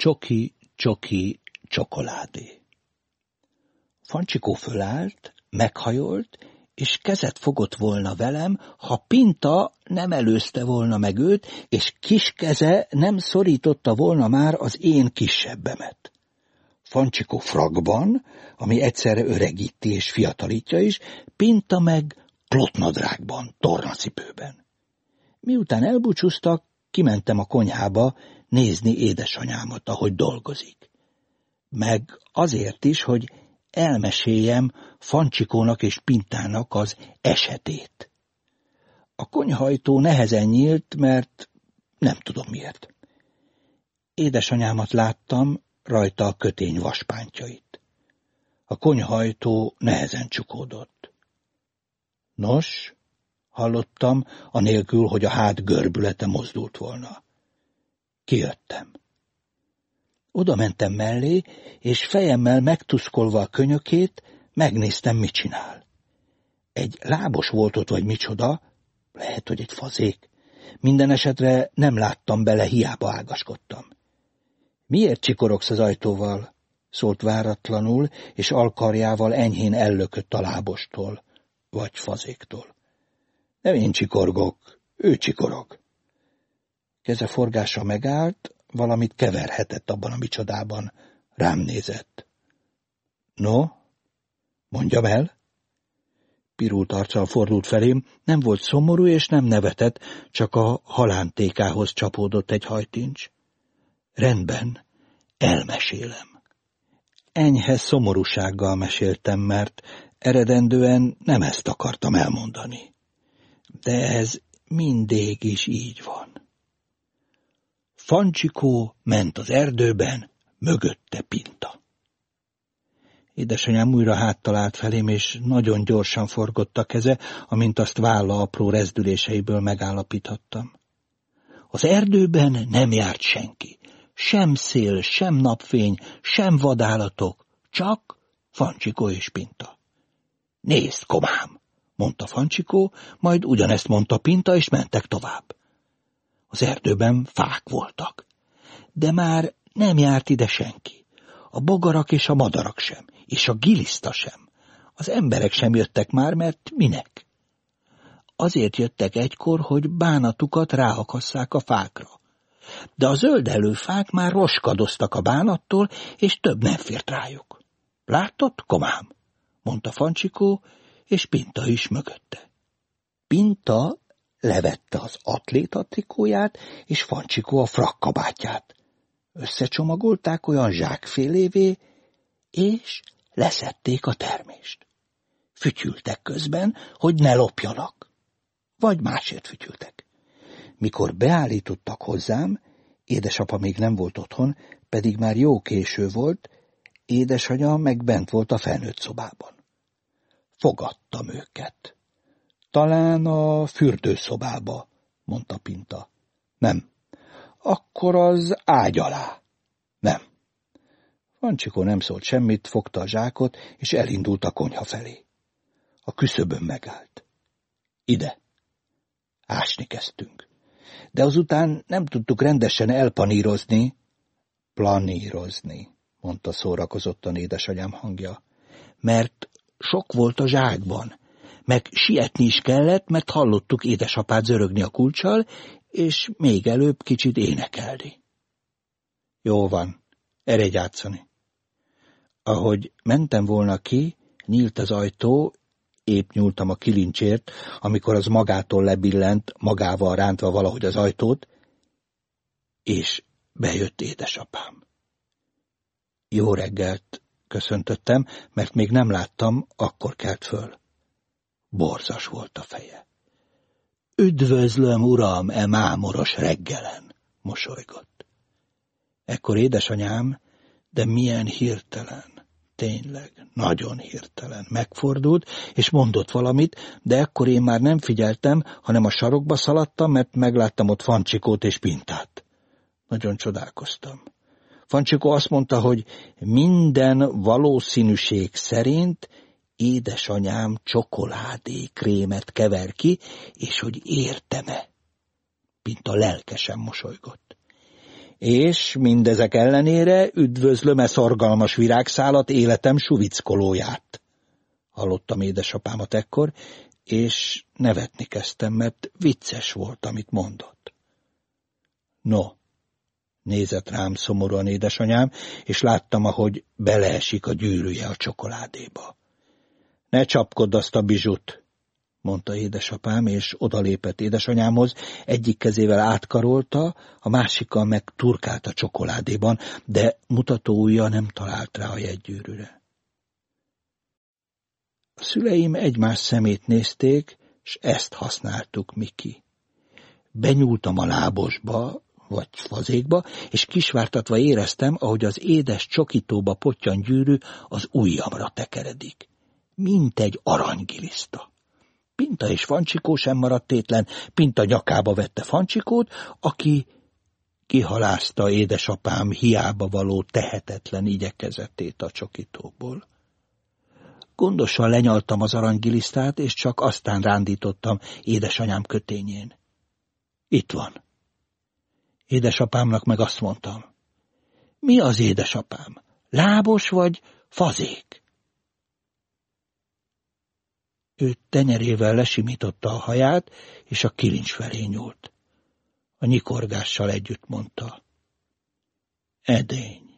Csoki, csoki, csokoládé. Fancsikó fölállt, meghajolt, és kezet fogott volna velem, ha Pinta nem előzte volna meg őt, és kis keze nem szorította volna már az én kisebbemet. Fancsikó fragban, ami egyszerre öregíti és fiatalítja is, Pinta meg klotnadrágban, tornacipőben. Miután elbúcsúztak, kimentem a konyhába nézni édesanyámat, ahogy dolgozik. Meg azért is, hogy elmeséljem Fancsikónak és Pintának az esetét. A konyhajtó nehezen nyílt, mert nem tudom miért. Édesanyámat láttam, rajta a kötény vaspántjait. A konyhajtó nehezen csukódott. Nos, hallottam, anélkül, hogy a hát görbülete mozdult volna. Kijöttem. Oda mentem mellé, és fejemmel megtuszkolva a könyökét, megnéztem, mit csinál. Egy lábos volt ott, vagy micsoda, lehet, hogy egy fazék. Minden esetre nem láttam bele, hiába ágaskodtam. Miért csikorogsz az ajtóval? szólt váratlanul, és alkarjával enyhén ellökött a lábostól, vagy fazéktól. Nem én csikorgok, ő csikorog. Keze forgása megállt, valamit keverhetett abban a micsodában. Rám nézett. No, mondjam el. Pirult arccal fordult felém, nem volt szomorú és nem nevetett, csak a halántékához csapódott egy hajtincs. Rendben, elmesélem. Enyhe szomorúsággal meséltem, mert eredendően nem ezt akartam elmondani. De ez mindig is így van. Fancsikó ment az erdőben, mögötte Pinta. Édesanyám újra háttalált felém, és nagyon gyorsan forgott a keze, amint azt válla apró rezdüléseiből megállapíthattam. Az erdőben nem járt senki. Sem szél, sem napfény, sem vadállatok, csak Fancsikó és Pinta. Nézd, komám, mondta Fancsikó, majd ugyanezt mondta Pinta, és mentek tovább. Az erdőben fák voltak, de már nem járt ide senki. A bogarak és a madarak sem, és a giliszta sem. Az emberek sem jöttek már, mert minek? Azért jöttek egykor, hogy bánatukat ráakasszák a fákra. De a zöldelő fák már roskadoztak a bánattól, és több nem fért rájuk. Látod, komám? mondta Fancsikó, és Pinta is mögötte. Pinta levette az atléta trikóját és Fancsikó a frakkabátját. Összecsomagolták olyan zsákfélévé, és leszették a termést. Fütyültek közben, hogy ne lopjanak. Vagy másért fütyültek. Mikor beállítottak hozzám, édesapa még nem volt otthon, pedig már jó késő volt, édesanyja meg bent volt a felnőtt szobában. Fogadtam őket. Talán a fürdőszobába, mondta Pinta. Nem. Akkor az ágy alá. Nem. Fancsikó nem szólt semmit, fogta a zsákot, és elindult a konyha felé. A küszöbön megállt. Ide. Ásni kezdtünk. De azután nem tudtuk rendesen elpanírozni. Planírozni, mondta szórakozottan édesanyám hangja. Mert sok volt a zsákban, meg sietni is kellett, mert hallottuk édesapát zörögni a kulcsal, és még előbb kicsit énekelni. Jó van, eredj játszani. Ahogy mentem volna ki, nyílt az ajtó, épp nyúltam a kilincsért, amikor az magától lebillent, magával rántva valahogy az ajtót, és bejött édesapám. Jó reggelt, köszöntöttem, mert még nem láttam, akkor kelt föl. Borzas volt a feje. Üdvözlöm, uram, e mámoros reggelen, mosolygott. Ekkor édesanyám, de milyen hirtelen, tényleg, nagyon hirtelen megfordult, és mondott valamit, de ekkor én már nem figyeltem, hanem a sarokba szaladtam, mert megláttam ott Fancsikót és Pintát. Nagyon csodálkoztam. Fancsikó azt mondta, hogy minden valószínűség szerint édesanyám csokoládé krémet kever ki, és hogy értem-e. Pinta lelkesen mosolygott. És mindezek ellenére üdvözlöm-e szorgalmas virágszálat életem suvickolóját. Hallottam édesapámat ekkor, és nevetni kezdtem, mert vicces volt, amit mondott. No, nézett rám szomorúan édesanyám, és láttam, ahogy beleesik a gyűrűje a csokoládéba. Ne csapkodd azt a bizsut, mondta édesapám, és odalépett édesanyámhoz, egyik kezével átkarolta, a másikkal meg turkált a csokoládéban, de mutatója nem talált rá a jegygyűrűre. A szüleim egymás szemét nézték, és ezt használtuk mi ki. Benyúltam a lábosba, vagy fazékba, és kisvártatva éreztem, ahogy az édes csokítóba potyan gyűrű az ujjamra tekeredik. Mint egy aranygiliszta. Pinta és Fancsikó sem maradt tétlen, Pinta nyakába vette Fancsikót, aki kihalázta édesapám hiába való tehetetlen igyekezetét a csokítóból. Gondosan lenyaltam az aranygilisztát, és csak aztán rándítottam édesanyám kötényén. Itt van. Édesapámnak meg azt mondtam. Mi az édesapám? Lábos vagy fazék? Ő tenyerével lesimította a haját, és a kilincs felé nyúlt. A nyikorgással együtt mondta. Edény.